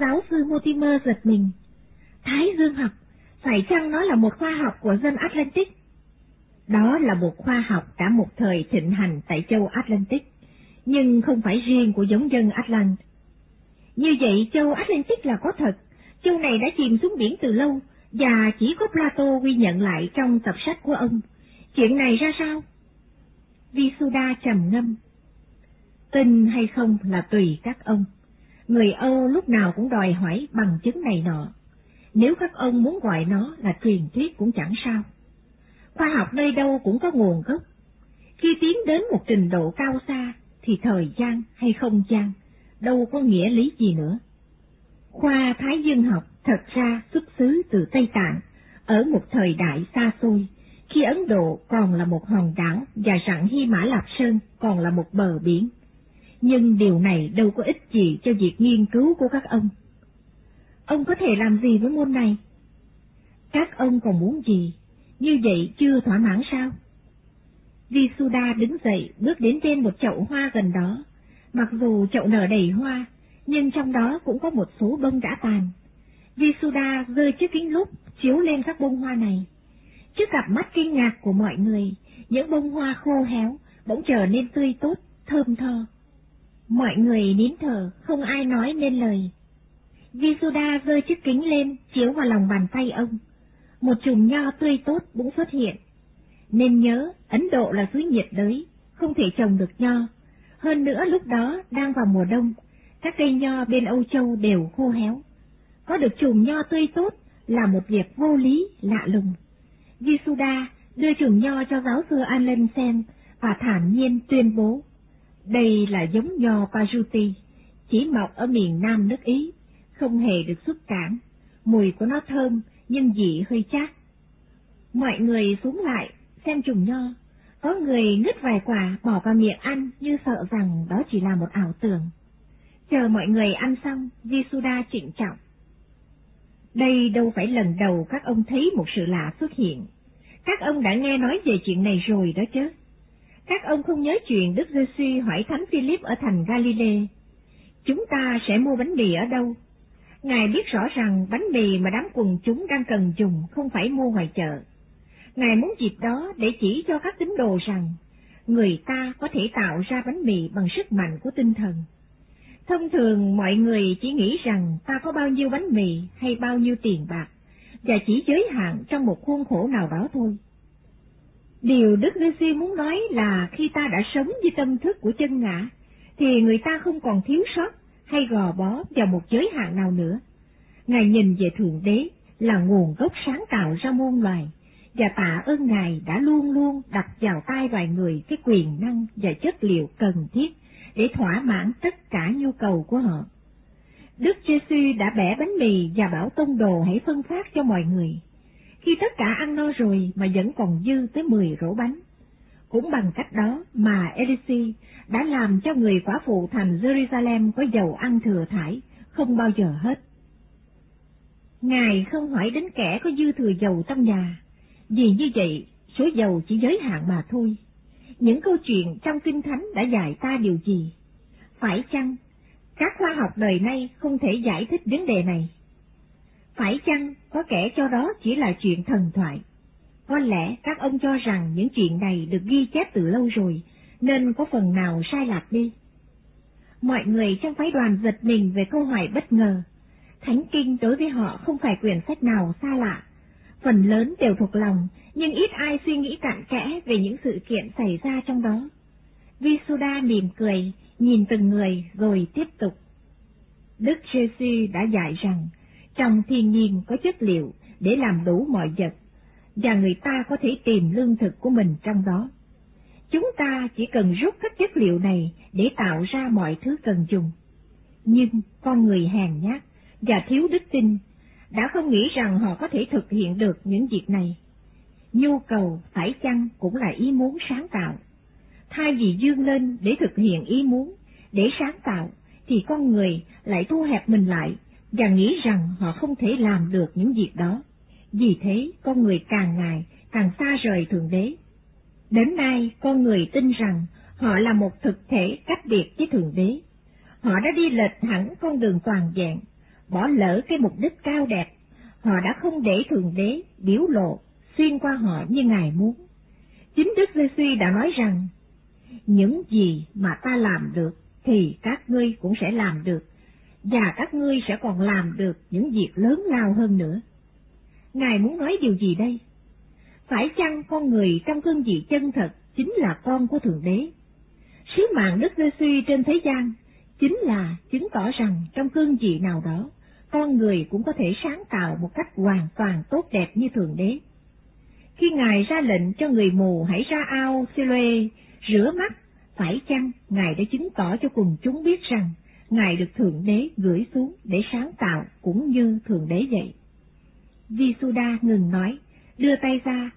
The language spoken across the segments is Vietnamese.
Giáo sư Mortimer giật mình. Thái dương học, phải chăng nó là một khoa học của dân Atlantic? Đó là một khoa học đã một thời thịnh hành tại châu Atlantic, nhưng không phải riêng của giống dân Atlant. Như vậy châu Atlantic là có thật, châu này đã chìm xuống biển từ lâu, và chỉ có Plato ghi nhận lại trong tập sách của ông. Chuyện này ra sao? Visuda trầm ngâm. Tin hay không là tùy các ông. Người Âu lúc nào cũng đòi hỏi bằng chứng này nọ. Nếu các ông muốn gọi nó là truyền thuyết cũng chẳng sao. Khoa học nơi đâu cũng có nguồn gốc. Khi tiến đến một trình độ cao xa, thì thời gian hay không gian, đâu có nghĩa lý gì nữa. Khoa Thái Dương học thật ra xuất xứ từ Tây Tạng, ở một thời đại xa xôi, khi Ấn Độ còn là một hòn đảo và rặng Hy Mã Lạp Sơn còn là một bờ biển. Nhưng điều này đâu có ích gì cho việc nghiên cứu của các ông. Ông có thể làm gì với môn này? Các ông còn muốn gì? Như vậy chưa thỏa mãn sao? Visuda đứng dậy bước đến trên một chậu hoa gần đó. Mặc dù chậu nở đầy hoa, nhưng trong đó cũng có một số bông đã tàn. Visuda rơi chiếc kính lúp chiếu lên các bông hoa này. Trước cặp mắt kinh ngạc của mọi người, những bông hoa khô héo bỗng trở nên tươi tốt, thơm thơ. Mọi người nín thở, không ai nói nên lời. Visuda rơi chiếc kính lên, chiếu vào lòng bàn tay ông. Một chùm nho tươi tốt cũng xuất hiện. Nên nhớ, Ấn Độ là suối nhiệt đới, không thể trồng được nho. Hơn nữa lúc đó đang vào mùa đông, các cây nho bên Âu Châu đều khô héo. Có được chùm nho tươi tốt là một việc vô lý, lạ lùng. Visuda đưa chùm nho cho giáo sư Allen xem và thản nhiên tuyên bố. Đây là giống nho Pajuti, chỉ mọc ở miền Nam nước Ý, không hề được xuất cảng, mùi của nó thơm nhưng vị hơi chát. Mọi người xuống lại, xem chùm nho, có người ngứt vài quả bỏ vào miệng ăn như sợ rằng đó chỉ là một ảo tưởng. Chờ mọi người ăn xong, Jisuda trịnh trọng. Đây đâu phải lần đầu các ông thấy một sự lạ xuất hiện. Các ông đã nghe nói về chuyện này rồi đó chứ. Các ông không nhớ chuyện Đức giê hỏi Thánh Philip ở thành Galilee. Chúng ta sẽ mua bánh mì ở đâu? Ngài biết rõ rằng bánh mì mà đám quần chúng đang cần dùng không phải mua ngoài chợ. Ngài muốn dịp đó để chỉ cho các tín đồ rằng người ta có thể tạo ra bánh mì bằng sức mạnh của tinh thần. Thông thường mọi người chỉ nghĩ rằng ta có bao nhiêu bánh mì hay bao nhiêu tiền bạc, và chỉ giới hạn trong một khuôn khổ nào đó thôi. Điều Đức Giê muốn nói là khi ta đã sống với tâm thức của chân ngã, thì người ta không còn thiếu sót hay gò bó vào một giới hạn nào nữa. Ngài nhìn về Thượng Đế là nguồn gốc sáng tạo ra muôn loài, và tạ ơn Ngài đã luôn luôn đặt vào tay loài người cái quyền năng và chất liệu cần thiết để thỏa mãn tất cả nhu cầu của họ. Đức giê đã bẻ bánh mì và bảo tông đồ hãy phân phát cho mọi người. Khi tất cả ăn no rồi mà vẫn còn dư tới mười rổ bánh. Cũng bằng cách đó mà Elisi đã làm cho người quả phụ thành Jerusalem có dầu ăn thừa thải, không bao giờ hết. Ngài không hỏi đến kẻ có dư thừa dầu trong nhà, vì như vậy số dầu chỉ giới hạn mà thôi. Những câu chuyện trong Kinh Thánh đã dạy ta điều gì? Phải chăng các khoa học đời nay không thể giải thích vấn đề này? Phải chăng có kẻ cho đó chỉ là chuyện thần thoại? Có lẽ các ông cho rằng những chuyện này được ghi chép từ lâu rồi, nên có phần nào sai lạc đi. Mọi người trong phái đoàn giật mình về câu hỏi bất ngờ. Thánh Kinh đối với họ không phải quyển sách nào xa lạ. Phần lớn đều thuộc lòng, nhưng ít ai suy nghĩ cặn kẽ về những sự kiện xảy ra trong đó. Visuda mỉm cười, nhìn từng người rồi tiếp tục. Đức Jesus đã dạy rằng, trong thiên nhiên có chất liệu để làm đủ mọi vật, và người ta có thể tìm lương thực của mình trong đó. Chúng ta chỉ cần rút các chất liệu này để tạo ra mọi thứ cần dùng. Nhưng con người hèn nhát và thiếu đức tin đã không nghĩ rằng họ có thể thực hiện được những việc này. Nhu cầu phải chăng cũng là ý muốn sáng tạo. Thay vì dương lên để thực hiện ý muốn, để sáng tạo, thì con người lại thu hẹp mình lại và nghĩ rằng họ không thể làm được những việc đó. Vì thế, con người càng ngày càng xa rời Thượng Đế. Đến nay, con người tin rằng họ là một thực thể cách biệt với Thượng Đế. Họ đã đi lệch hẳn con đường toàn vẹn. bỏ lỡ cái mục đích cao đẹp, họ đã không để Thượng Đế biểu lộ xuyên qua họ như Ngài muốn. Chính Đức giê đã nói rằng, những gì mà ta làm được thì các ngươi cũng sẽ làm được, và các ngươi sẽ còn làm được những việc lớn lao hơn nữa. Ngài muốn nói điều gì đây? Phải chăng con người trong cương vị chân thật chính là con của Thượng Đế? Sứ mạng Đức giê suy trên thế gian chính là chứng tỏ rằng trong cương vị nào đó, con người cũng có thể sáng tạo một cách hoàn toàn tốt đẹp như Thượng Đế. Khi Ngài ra lệnh cho người mù hãy ra ao Siloe rửa mắt, phải chăng Ngài đã chứng tỏ cho cùng chúng biết rằng Ngài được Thượng Đế gửi xuống để sáng tạo cũng như Thượng Đế vậy? Visuda ngừng nói, đưa tay ra,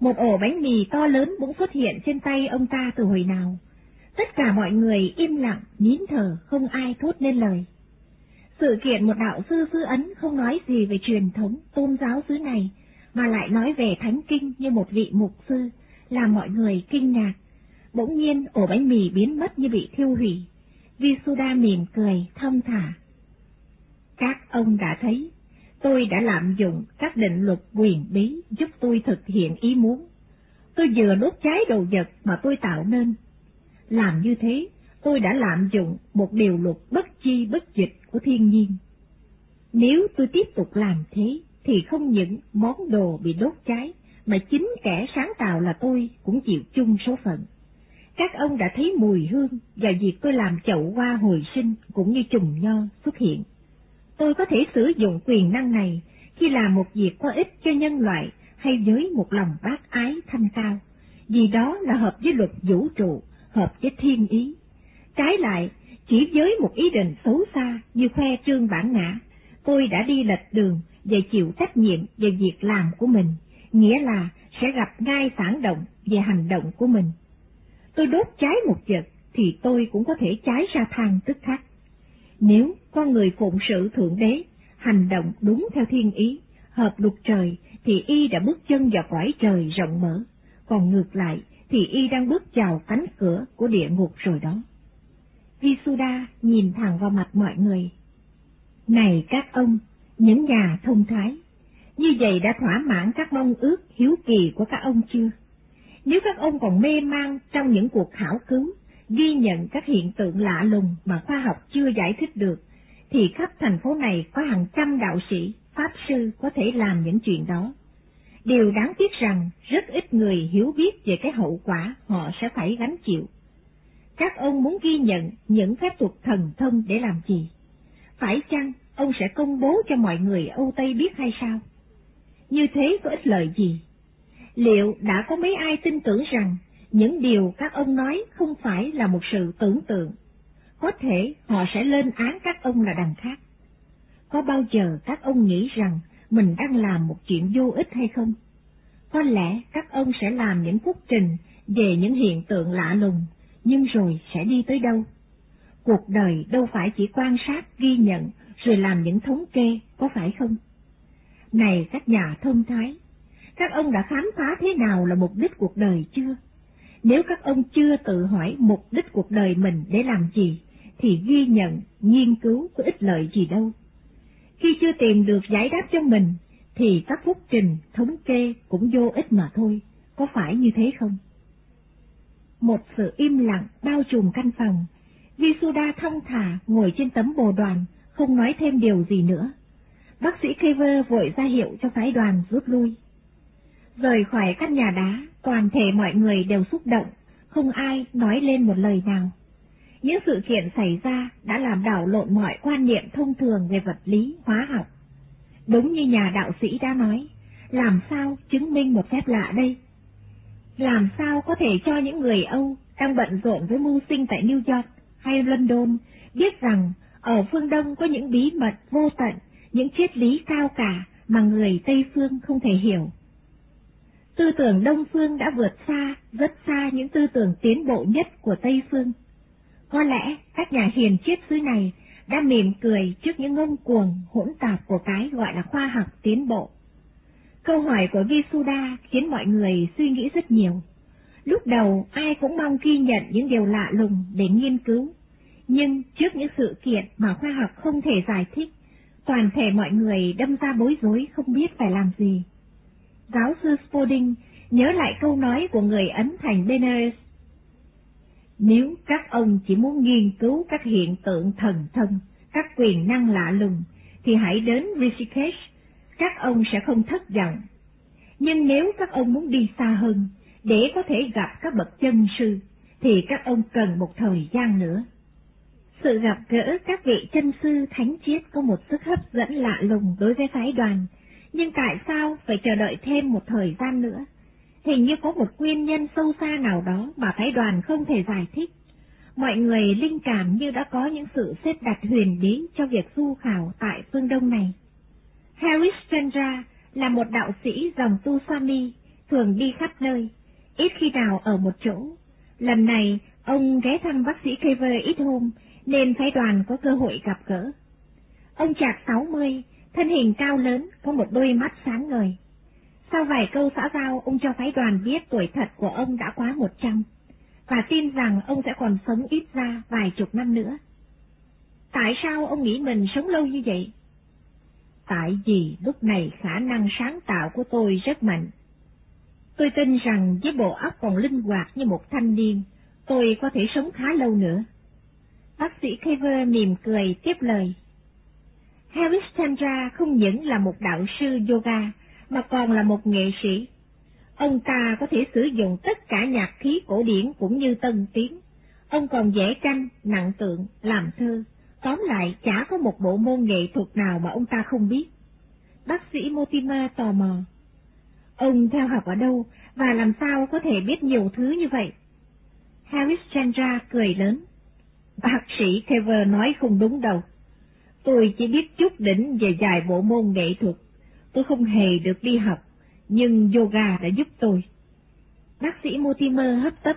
một ổ bánh mì to lớn bỗng xuất hiện trên tay ông ta từ hồi nào. Tất cả mọi người im lặng, nín thở, không ai thốt nên lời. Sự kiện một đạo sư sư ấn không nói gì về truyền thống tôn giáo xứ này, mà lại nói về thánh kinh như một vị mục sư, làm mọi người kinh ngạc. Bỗng nhiên ổ bánh mì biến mất như bị thiêu hủy. Visuda mỉm cười, thâm thả. Các ông đã thấy, tôi đã lạm dụng các định luật quyền bí giúp tôi thực hiện ý muốn. Tôi vừa đốt cháy đồ vật mà tôi tạo nên. Làm như thế, tôi đã lạm dụng một điều luật bất chi bất dịch của thiên nhiên. Nếu tôi tiếp tục làm thế, thì không những món đồ bị đốt cháy, mà chính kẻ sáng tạo là tôi cũng chịu chung số phận. Các ông đã thấy mùi hương và việc tôi làm chậu hoa hồi sinh cũng như trùng nho xuất hiện. Tôi có thể sử dụng quyền năng này khi làm một việc có ích cho nhân loại hay với một lòng bác ái thanh cao, vì đó là hợp với luật vũ trụ, hợp với thiên ý. Trái lại, chỉ với một ý định xấu xa như khoe trương bản ngã, tôi đã đi lệch đường và chịu trách nhiệm về việc làm của mình, nghĩa là sẽ gặp ngay phản động về hành động của mình. Tôi đốt cháy một vật thì tôi cũng có thể cháy ra than tức khắc. Nếu con người phụng sự Thượng Đế, hành động đúng theo thiên ý, hợp luật trời, thì y đã bước chân vào cõi trời rộng mở, còn ngược lại thì y đang bước vào cánh cửa của địa ngục rồi đó. Visuda nhìn thẳng vào mặt mọi người. Này các ông, những nhà thông thái, như vậy đã thỏa mãn các mong ước hiếu kỳ của các ông chưa? Nếu các ông còn mê man trong những cuộc khảo cứu, ghi nhận các hiện tượng lạ lùng mà khoa học chưa giải thích được, thì khắp thành phố này có hàng trăm đạo sĩ, pháp sư có thể làm những chuyện đó. Điều đáng tiếc rằng rất ít người hiểu biết về cái hậu quả họ sẽ phải gánh chịu. Các ông muốn ghi nhận những phép thuật thần thông để làm gì? Phải chăng ông sẽ công bố cho mọi người Âu Tây biết hay sao? Như thế có ích lợi gì? Liệu đã có mấy ai tin tưởng rằng những điều các ông nói không phải là một sự tưởng tượng? Có thể họ sẽ lên án các ông là đằng khác. Có bao giờ các ông nghĩ rằng mình đang làm một chuyện vô ích hay không? Có lẽ các ông sẽ làm những phúc trình về những hiện tượng lạ lùng, nhưng rồi sẽ đi tới đâu? Cuộc đời đâu phải chỉ quan sát, ghi nhận, rồi làm những thống kê, có phải không? Này các nhà thông thái, các ông đã khám phá thế nào là mục đích cuộc đời chưa? Nếu các ông chưa tự hỏi mục đích cuộc đời mình để làm gì, thì ghi nhận, nghiên cứu có ích lợi gì đâu. Khi chưa tìm được giải đáp cho mình, thì các phúc trình, thống kê cũng vô ích mà thôi, có phải như thế không? Một sự im lặng bao trùm căn phòng, Visuda thong thả ngồi trên tấm bồ đoàn, không nói thêm điều gì nữa. Bác sĩ Kever vội ra hiệu cho phái đoàn rút lui. Rời khỏi căn nhà đá, toàn thể mọi người đều xúc động, không ai nói lên một lời nào. Những sự kiện xảy ra đã làm đảo lộn mọi quan niệm thông thường về vật lý, hóa học. Đúng như nhà đạo sĩ đã nói, làm sao chứng minh một phép lạ đây? Làm sao có thể cho những người Âu đang bận rộn với mưu sinh tại New York hay London biết rằng ở phương Đông có những bí mật vô tận, những triết lý cao cả mà người Tây Phương không thể hiểu. Tư tưởng Đông Phương đã vượt xa, rất xa những tư tưởng tiến bộ nhất của Tây Phương. Có lẽ các nhà hiền triết xứ này đã mỉm cười trước những ngông cuồng hỗn tạp của cái gọi là khoa học tiến bộ. Câu hỏi của Visuda khiến mọi người suy nghĩ rất nhiều. Lúc đầu ai cũng mong ghi nhận những điều lạ lùng để nghiên cứu, nhưng trước những sự kiện mà khoa học không thể giải thích, Toàn thể mọi người đâm ra bối rối không biết phải làm gì. Giáo sư Spalding nhớ lại câu nói của người Ấn thành Benares. Nếu các ông chỉ muốn nghiên cứu các hiện tượng thần thân, các quyền năng lạ lùng, thì hãy đến Rishikesh, các ông sẽ không thất vọng. Nhưng nếu các ông muốn đi xa hơn, để có thể gặp các bậc chân sư, thì các ông cần một thời gian nữa. Sự gặp gỡ các vị chân sư thánh chiết có một sức hấp dẫn lạ lùng đối với phái đoàn, nhưng tại sao phải chờ đợi thêm một thời gian nữa? Hình như có một nguyên nhân sâu xa nào đó mà phái đoàn không thể giải thích. Mọi người linh cảm như đã có những sự xếp đặt huyền bí cho việc du khảo tại phương Đông này. Harris Chandra là một đạo sĩ dòng tu Swami, thường đi khắp nơi, ít khi nào ở một chỗ. Lần này, ông ghé thăm bác sĩ Kever ít hôm, nên phái đoàn có cơ hội gặp gỡ. Ông chạc sáu mươi, thân hình cao lớn, có một đôi mắt sáng ngời. Sau vài câu xã giao, ông cho phái đoàn biết tuổi thật của ông đã quá một trăm, và tin rằng ông sẽ còn sống ít ra vài chục năm nữa. Tại sao ông nghĩ mình sống lâu như vậy? Tại vì lúc này khả năng sáng tạo của tôi rất mạnh. Tôi tin rằng với bộ óc còn linh hoạt như một thanh niên, tôi có thể sống khá lâu nữa. Bác sĩ Kever mỉm cười tiếp lời. Harris Chandra không những là một đạo sư yoga, mà còn là một nghệ sĩ. Ông ta có thể sử dụng tất cả nhạc khí cổ điển cũng như tân tiến. Ông còn vẽ tranh, nặng tượng, làm thơ. Tóm lại, chả có một bộ môn nghệ thuật nào mà ông ta không biết. Bác sĩ Mortimer tò mò. Ông theo học ở đâu và làm sao có thể biết nhiều thứ như vậy? Harris Chandra cười lớn. Bác sĩ Kever nói không đúng đâu. Tôi chỉ biết chút đỉnh về vài bộ môn nghệ thuật. Tôi không hề được đi học, nhưng yoga đã giúp tôi. Bác sĩ Mortimer hấp tấp.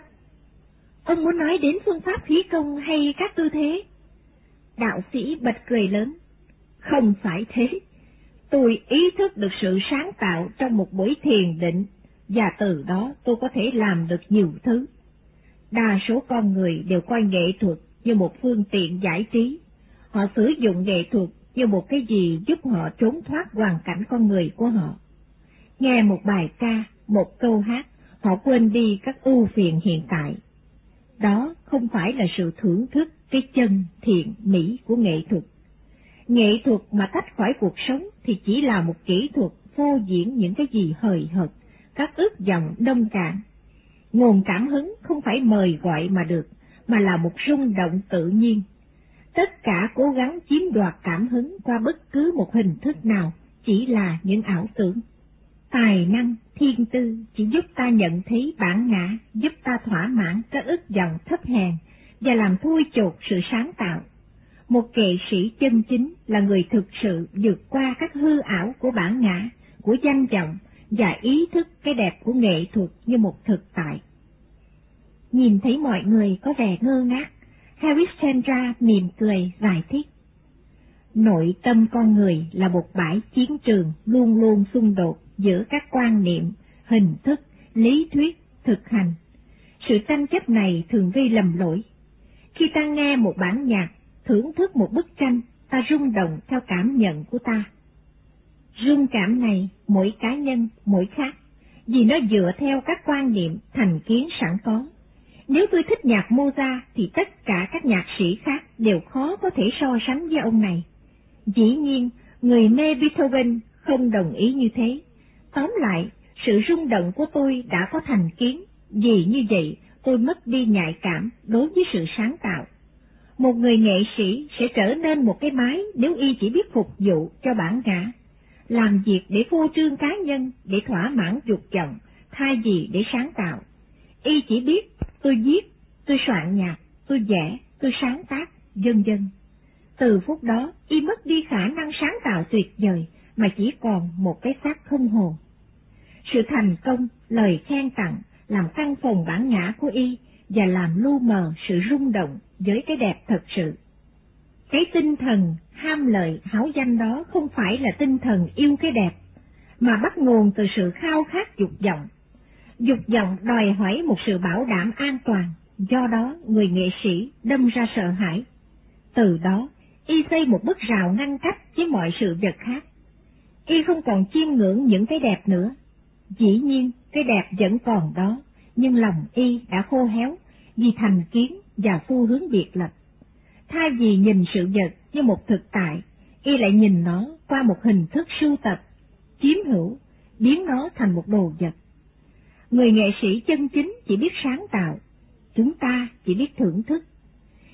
Ông muốn nói đến phương pháp khí công hay các tư thế? Đạo sĩ bật cười lớn. Không phải thế. Tôi ý thức được sự sáng tạo trong một buổi thiền định, và từ đó tôi có thể làm được nhiều thứ. Đa số con người đều coi nghệ thuật như một phương tiện giải trí. Họ sử dụng nghệ thuật như một cái gì giúp họ trốn thoát hoàn cảnh con người của họ. Nghe một bài ca, một câu hát, họ quên đi các ưu phiền hiện tại. Đó không phải là sự thưởng thức cái chân thiện mỹ của nghệ thuật. Nghệ thuật mà tách khỏi cuộc sống thì chỉ là một kỹ thuật phô diễn những cái gì hời hợt, các ước vọng đông cạn. Nguồn cảm hứng không phải mời gọi mà được, mà là một rung động tự nhiên. Tất cả cố gắng chiếm đoạt cảm hứng qua bất cứ một hình thức nào chỉ là những ảo tưởng. Tài năng, thiên tư chỉ giúp ta nhận thấy bản ngã, giúp ta thỏa mãn các ức vọng thấp hèn và làm thui chột sự sáng tạo. Một nghệ sĩ chân chính là người thực sự vượt qua các hư ảo của bản ngã, của danh vọng và ý thức cái đẹp của nghệ thuật như một thực tại. Nhìn thấy mọi người có vẻ ngơ ngác, Harris Chandra mỉm cười giải thích. Nội tâm con người là một bãi chiến trường luôn luôn xung đột giữa các quan niệm, hình thức, lý thuyết, thực hành. Sự tranh chấp này thường gây lầm lỗi. Khi ta nghe một bản nhạc, thưởng thức một bức tranh, ta rung động theo cảm nhận của ta. Rung cảm này, mỗi cá nhân, mỗi khác, vì nó dựa theo các quan niệm, thành kiến sẵn có. Nếu tôi thích nhạc Mozart thì tất cả các nhạc sĩ khác đều khó có thể so sánh với ông này. Dĩ nhiên, người mê Beethoven không đồng ý như thế. Tóm lại, sự rung động của tôi đã có thành kiến, vì như vậy tôi mất đi nhạy cảm đối với sự sáng tạo. Một người nghệ sĩ sẽ trở nên một cái máy nếu y chỉ biết phục vụ cho bản ngã, làm việc để phô trương cá nhân, để thỏa mãn dục vọng, thay vì để sáng tạo. Y chỉ biết tôi viết, tôi soạn nhạc, tôi vẽ, tôi sáng tác, dân dân. Từ phút đó, y mất đi khả năng sáng tạo tuyệt vời, mà chỉ còn một cái xác không hồn. Sự thành công, lời khen tặng, làm căng phồng bản ngã của y và làm lu mờ sự rung động với cái đẹp thật sự. Cái tinh thần ham lợi háo danh đó không phải là tinh thần yêu cái đẹp, mà bắt nguồn từ sự khao khát dục vọng dục vọng đòi hỏi một sự bảo đảm an toàn, do đó người nghệ sĩ đâm ra sợ hãi. Từ đó, y xây một bức rào ngăn cách với mọi sự vật khác. Y không còn chiêm ngưỡng những cái đẹp nữa. Dĩ nhiên, cái đẹp vẫn còn đó, nhưng lòng y đã khô héo vì thành kiến và xu hướng biệt lập. Thay vì nhìn sự vật như một thực tại, y lại nhìn nó qua một hình thức sưu tập, chiếm hữu, biến nó thành một đồ vật. Người nghệ sĩ chân chính chỉ biết sáng tạo, chúng ta chỉ biết thưởng thức.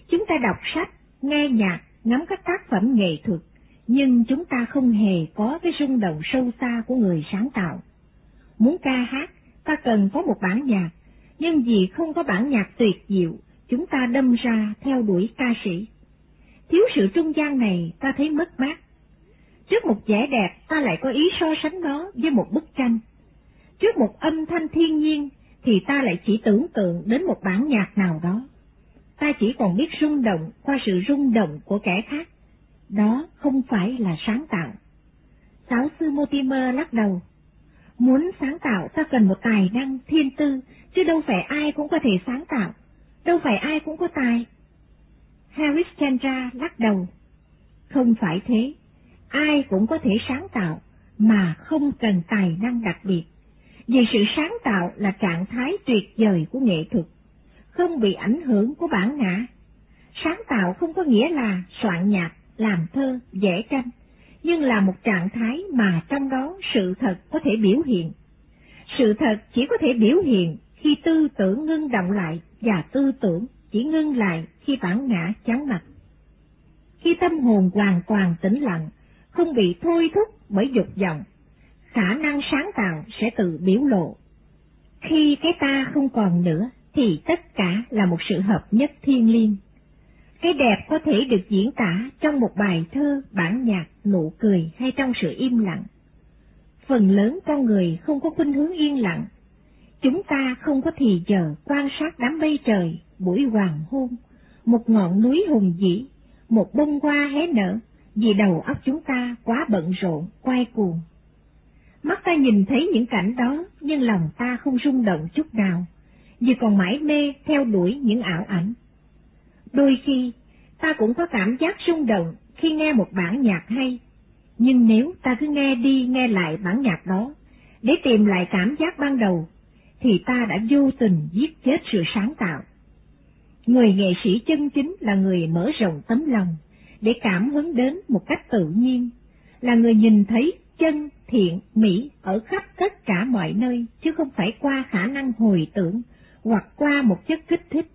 Chúng ta đọc sách, nghe nhạc, ngắm các tác phẩm nghệ thuật, nhưng chúng ta không hề có cái rung động sâu xa của người sáng tạo. Muốn ca hát, ta cần có một bản nhạc, nhưng vì không có bản nhạc tuyệt diệu, chúng ta đâm ra theo đuổi ca sĩ. Thiếu sự trung gian này ta thấy mất mát. Trước một vẻ đẹp ta lại có ý so sánh nó với một bức tranh. Trước một âm thanh thiên nhiên thì ta lại chỉ tưởng tượng đến một bản nhạc nào đó. Ta chỉ còn biết rung động qua sự rung động của kẻ khác. Đó không phải là sáng tạo. Giáo sư Mortimer lắc đầu. Muốn sáng tạo ta cần một tài năng thiên tư, chứ đâu phải ai cũng có thể sáng tạo, đâu phải ai cũng có tài. Harris Chandra lắc đầu. Không phải thế, ai cũng có thể sáng tạo, mà không cần tài năng đặc biệt. Vì sự sáng tạo là trạng thái tuyệt vời của nghệ thuật, không bị ảnh hưởng của bản ngã. Sáng tạo không có nghĩa là soạn nhạc, làm thơ, vẽ tranh, nhưng là một trạng thái mà trong đó sự thật có thể biểu hiện. Sự thật chỉ có thể biểu hiện khi tư tưởng ngưng động lại và tư tưởng chỉ ngưng lại khi bản ngã chán mặt. Khi tâm hồn hoàn toàn tĩnh lặng, không bị thôi thúc bởi dục vọng, khả năng sáng tạo sẽ tự biểu lộ. Khi cái ta không còn nữa, thì tất cả là một sự hợp nhất thiên liêng. Cái đẹp có thể được diễn tả trong một bài thơ, bản nhạc, nụ cười hay trong sự im lặng. Phần lớn con người không có khuynh hướng yên lặng. Chúng ta không có thì giờ quan sát đám mây trời, buổi hoàng hôn, một ngọn núi hùng vĩ, một bông hoa hé nở, vì đầu óc chúng ta quá bận rộn, quay cuồng. Mắt ta nhìn thấy những cảnh đó, nhưng lòng ta không rung động chút nào, vì còn mãi mê theo đuổi những ảo ảnh. Đôi khi, ta cũng có cảm giác rung động khi nghe một bản nhạc hay, nhưng nếu ta cứ nghe đi nghe lại bản nhạc đó, để tìm lại cảm giác ban đầu, thì ta đã vô tình giết chết sự sáng tạo. Người nghệ sĩ chân chính là người mở rộng tấm lòng, để cảm hứng đến một cách tự nhiên, là người nhìn thấy chân, thiện, mỹ ở khắp tất cả mọi nơi, chứ không phải qua khả năng hồi tưởng, hoặc qua một chất kích thích.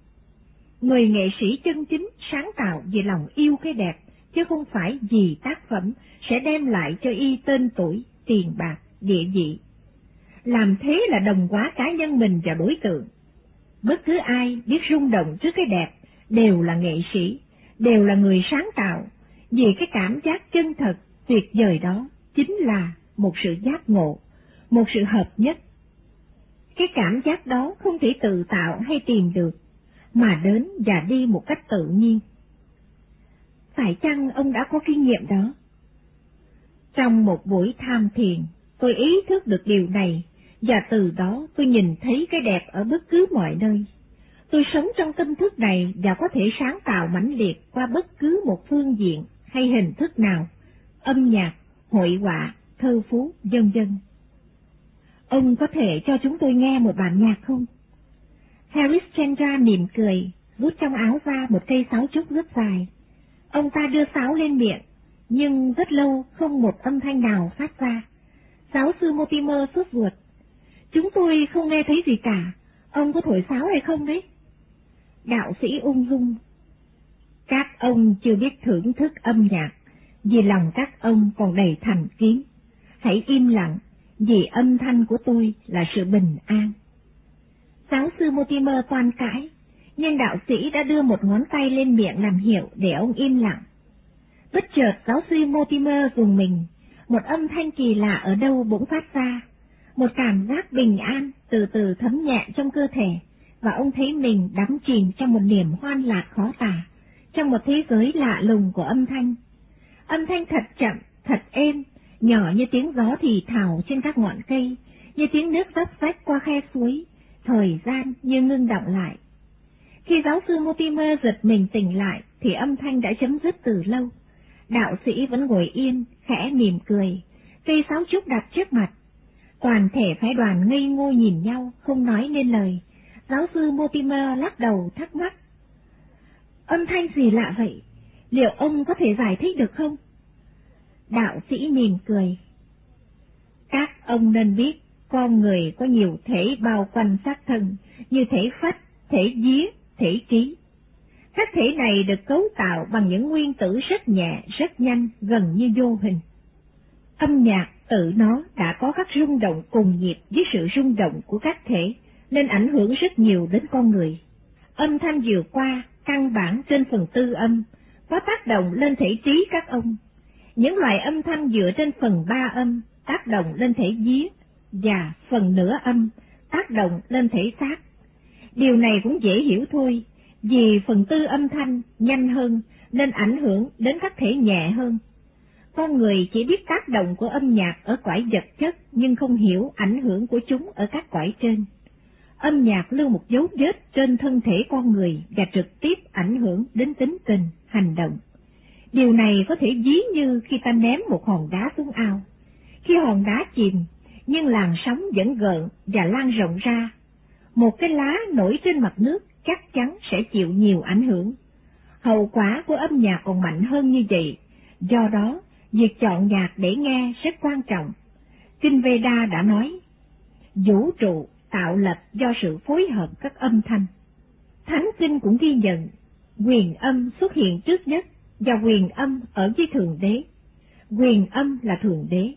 Người nghệ sĩ chân chính sáng tạo vì lòng yêu cái đẹp, chứ không phải vì tác phẩm sẽ đem lại cho y tên tuổi, tiền bạc, địa vị. Làm thế là đồng hóa cá nhân mình và đối tượng. Bất cứ ai biết rung động trước cái đẹp đều là nghệ sĩ, đều là người sáng tạo, vì cái cảm giác chân thật, tuyệt vời đó chính là một sự giác ngộ, một sự hợp nhất. Cái cảm giác đó không thể tự tạo hay tìm được, mà đến và đi một cách tự nhiên. Phải chăng ông đã có kinh nghiệm đó? Trong một buổi tham thiền, tôi ý thức được điều này, và từ đó tôi nhìn thấy cái đẹp ở bất cứ mọi nơi. Tôi sống trong tâm thức này và có thể sáng tạo mãnh liệt qua bất cứ một phương diện hay hình thức nào, âm nhạc, hội họa, thơ phú, dân dân. Ông có thể cho chúng tôi nghe một bản nhạc không? Harris Chandra mỉm cười, rút trong áo ra một cây sáo trúc rất dài. Ông ta đưa sáo lên miệng, nhưng rất lâu không một âm thanh nào phát ra. Giáo sư Mortimer sốt ruột. Chúng tôi không nghe thấy gì cả, ông có thổi sáo hay không đấy? Đạo sĩ ung dung. Các ông chưa biết thưởng thức âm nhạc, vì lòng các ông còn đầy thành kiến. Hãy im lặng, vì âm thanh của tôi là sự bình an. Giáo sư Mortimer toan cãi, nhưng đạo sĩ đã đưa một ngón tay lên miệng làm hiệu để ông im lặng. Bất chợt giáo sư Mortimer dùng mình, một âm thanh kỳ lạ ở đâu bỗng phát ra, một cảm giác bình an từ từ thấm nhẹ trong cơ thể, và ông thấy mình đắm chìm trong một niềm hoan lạc khó tả, trong một thế giới lạ lùng của âm thanh. Âm thanh thật chậm, thật êm, nhỏ như tiếng gió thì thào trên các ngọn cây, như tiếng nước róc rách qua khe suối, thời gian như ngưng động lại. Khi giáo sư Mortimer giật mình tỉnh lại, thì âm thanh đã chấm dứt từ lâu, Đạo sĩ vẫn ngồi yên, khẽ mỉm cười, cây sáo trúc đặt trước mặt. Toàn thể phái đoàn ngây ngô nhìn nhau, không nói nên lời. Giáo sư Mortimer lắc đầu thắc mắc. Âm thanh gì lạ vậy? Liệu ông có thể giải thích được không? Đạo sĩ mỉm cười. Các ông nên biết, con người có nhiều thể bao quanh xác thân, như thể phách, thể día, thể trí. Các thể này được cấu tạo bằng những nguyên tử rất nhẹ, rất nhanh, gần như vô hình. Âm nhạc tự nó đã có các rung động cùng nhịp với sự rung động của các thể, nên ảnh hưởng rất nhiều đến con người. Âm thanh vừa qua, căn bản trên phần tư âm, có tác động lên thể trí các ông. Những loại âm thanh dựa trên phần ba âm, tác động lên thể vía, và phần nửa âm, tác động lên thể xác. Điều này cũng dễ hiểu thôi, vì phần tư âm thanh nhanh hơn nên ảnh hưởng đến các thể nhẹ hơn. Con người chỉ biết tác động của âm nhạc ở cõi vật chất nhưng không hiểu ảnh hưởng của chúng ở các cõi trên. Âm nhạc lưu một dấu vết trên thân thể con người và trực tiếp ảnh hưởng đến tính tình, hành động. Điều này có thể ví như khi ta ném một hòn đá xuống ao. Khi hòn đá chìm, nhưng làn sóng vẫn gợn và lan rộng ra. Một cái lá nổi trên mặt nước chắc chắn sẽ chịu nhiều ảnh hưởng. Hậu quả của âm nhạc còn mạnh hơn như vậy, do đó việc chọn nhạc để nghe rất quan trọng. Kinh Veda đã nói, vũ trụ tạo lập do sự phối hợp các âm thanh. Thánh Kinh cũng ghi nhận, quyền âm xuất hiện trước nhất và quyền âm ở với Thượng Đế. Quyền âm là Thượng Đế.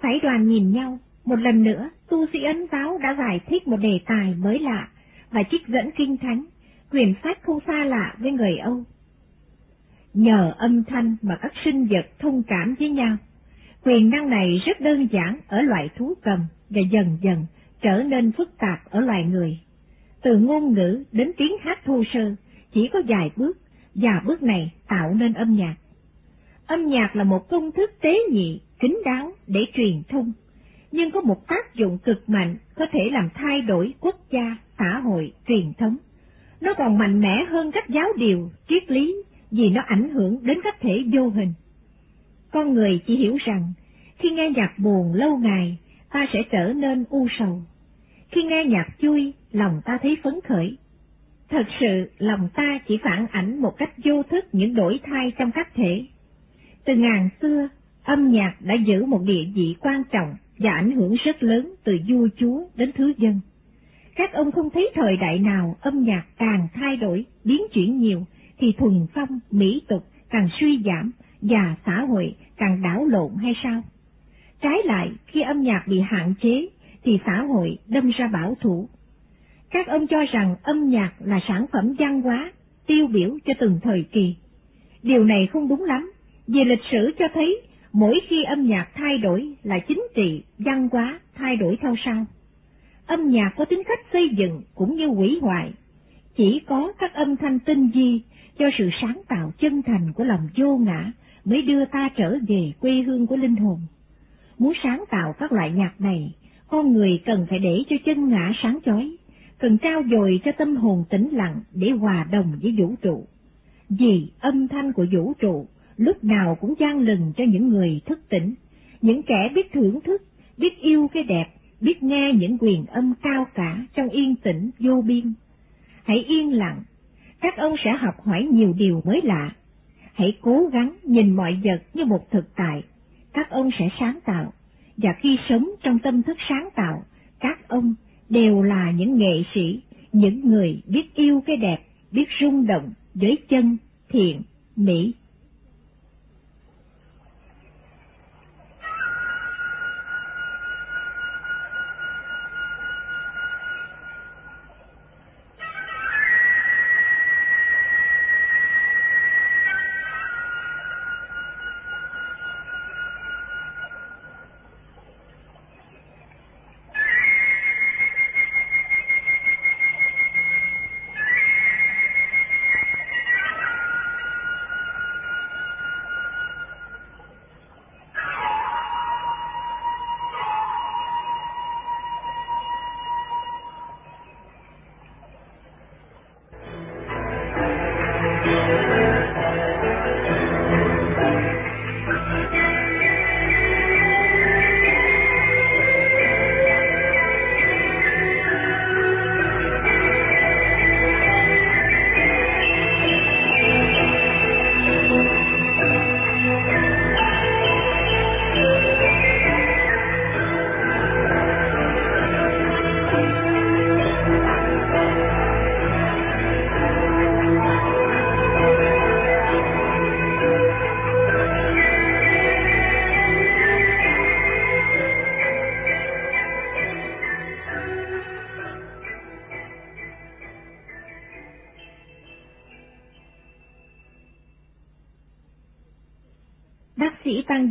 Phái đoàn nhìn nhau, một lần nữa, tu sĩ ấn giáo đã giải thích một đề tài mới lạ và trích dẫn kinh thánh, quyền sách không xa lạ với người Âu. Nhờ âm thanh mà các sinh vật thông cảm với nhau, quyền năng này rất đơn giản ở loại thú cầm và dần dần trở nên phức tạp ở loài người. Từ ngôn ngữ đến tiếng hát thô sơ, chỉ có vài bước, và bước này tạo nên âm nhạc. Âm nhạc là một công thức tế nhị, kín đáo để truyền thông, nhưng có một tác dụng cực mạnh có thể làm thay đổi quốc gia, xã hội, truyền thống. Nó còn mạnh mẽ hơn các giáo điều, triết lý vì nó ảnh hưởng đến các thể vô hình. Con người chỉ hiểu rằng, khi nghe nhạc buồn lâu ngày, ta sẽ trở nên u sầu. Khi nghe nhạc vui, lòng ta thấy phấn khởi. Thật sự, lòng ta chỉ phản ảnh một cách vô thức những đổi thay trong các thể. Từ ngàn xưa, âm nhạc đã giữ một địa vị quan trọng và ảnh hưởng rất lớn từ vua chúa đến thứ dân. Các ông không thấy thời đại nào âm nhạc càng thay đổi, biến chuyển nhiều, thì thuần phong, mỹ tục càng suy giảm và xã hội càng đảo lộn hay sao? Trái lại, khi âm nhạc bị hạn chế, thì xã hội đâm ra bảo thủ. Các ông cho rằng âm nhạc là sản phẩm văn hóa, tiêu biểu cho từng thời kỳ. Điều này không đúng lắm, vì lịch sử cho thấy mỗi khi âm nhạc thay đổi là chính trị, văn hóa thay đổi theo sau. Âm nhạc có tính cách xây dựng cũng như hủy hoại, chỉ có các âm thanh tinh di cho sự sáng tạo chân thành của lòng vô ngã mới đưa ta trở về quê hương của linh hồn. Muốn sáng tạo các loại nhạc này, con người cần phải để cho chân ngã sáng chói, cần trao dồi cho tâm hồn tĩnh lặng để hòa đồng với vũ trụ. Vì âm thanh của vũ trụ lúc nào cũng gian lừng cho những người thức tỉnh, những kẻ biết thưởng thức, biết yêu cái đẹp, biết nghe những quyền âm cao cả trong yên tĩnh vô biên. Hãy yên lặng, các ông sẽ học hỏi nhiều điều mới lạ. Hãy cố gắng nhìn mọi vật như một thực tại, các ông sẽ sáng tạo, và khi sống trong tâm thức sáng tạo, các ông đều là những nghệ sĩ, những người biết yêu cái đẹp, biết rung động với chân, thiện, mỹ.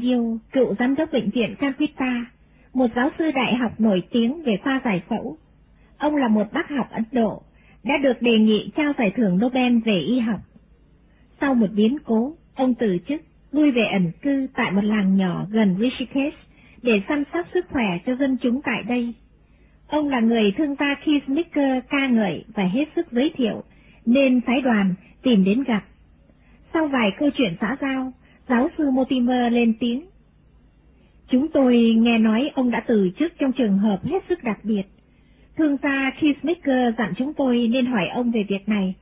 Sĩ Diêu, cựu giám đốc bệnh viện Calcutta, một giáo sư đại học nổi tiếng về khoa giải phẫu. Ông là một bác học Ấn Độ, đã được đề nghị trao giải thưởng Nobel về y học. Sau một biến cố, ông từ chức, lui về ẩn cư tại một làng nhỏ gần Rishikesh để chăm sóc sức khỏe cho dân chúng tại đây. Ông là người thương gia khi Nicker ca ngợi và hết sức giới thiệu, nên phái đoàn tìm đến gặp. Sau vài câu chuyện xã giao, giáo sư Mortimer lên tiếng. Chúng tôi nghe nói ông đã từ chức trong trường hợp hết sức đặc biệt. Thương gia Keith dặn chúng tôi nên hỏi ông về việc này.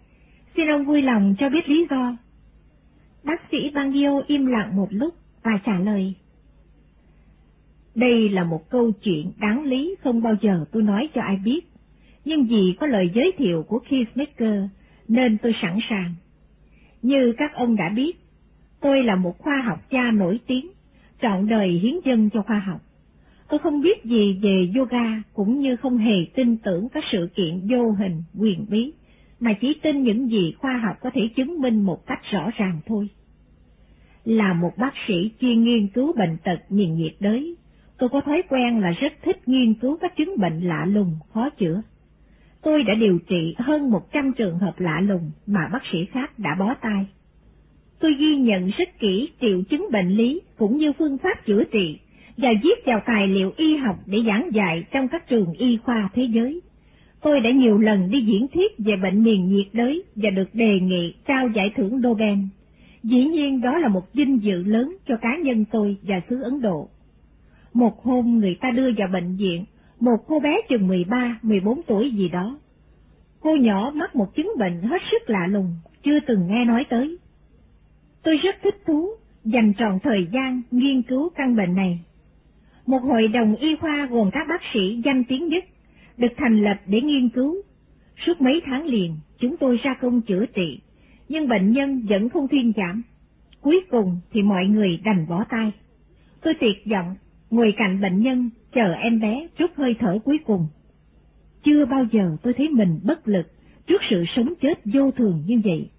Xin ông vui lòng cho biết lý do. Bác sĩ Bangio im lặng một lúc và trả lời. Đây là một câu chuyện đáng lý không bao giờ tôi nói cho ai biết, nhưng vì có lời giới thiệu của Keith nên tôi sẵn sàng. Như các ông đã biết, tôi là một khoa học gia nổi tiếng, trọn đời hiến dân cho khoa học. Tôi không biết gì về yoga cũng như không hề tin tưởng các sự kiện vô hình, quyền bí, mà chỉ tin những gì khoa học có thể chứng minh một cách rõ ràng thôi. Là một bác sĩ chuyên nghiên cứu bệnh tật nhìn nhiệt đới, tôi có thói quen là rất thích nghiên cứu các chứng bệnh lạ lùng, khó chữa. Tôi đã điều trị hơn một trăm trường hợp lạ lùng mà bác sĩ khác đã bó tay. Tôi ghi nhận rất kỹ triệu chứng bệnh lý cũng như phương pháp chữa trị và viết vào tài liệu y học để giảng dạy trong các trường y khoa thế giới. Tôi đã nhiều lần đi diễn thuyết về bệnh miền nhiệt đới và được đề nghị trao giải thưởng Nobel. Dĩ nhiên đó là một vinh dự lớn cho cá nhân tôi và xứ Ấn Độ. Một hôm người ta đưa vào bệnh viện một cô bé chừng 13, 14 tuổi gì đó. Cô nhỏ mắc một chứng bệnh hết sức lạ lùng, chưa từng nghe nói tới. Tôi rất thích thú, dành trọn thời gian nghiên cứu căn bệnh này. Một hội đồng y khoa gồm các bác sĩ danh tiếng nhất, được thành lập để nghiên cứu. Suốt mấy tháng liền, chúng tôi ra công chữa trị, nhưng bệnh nhân vẫn không thuyên giảm. Cuối cùng thì mọi người đành bỏ tay. Tôi tuyệt vọng, ngồi cạnh bệnh nhân, chờ em bé chút hơi thở cuối cùng. Chưa bao giờ tôi thấy mình bất lực trước sự sống chết vô thường như vậy.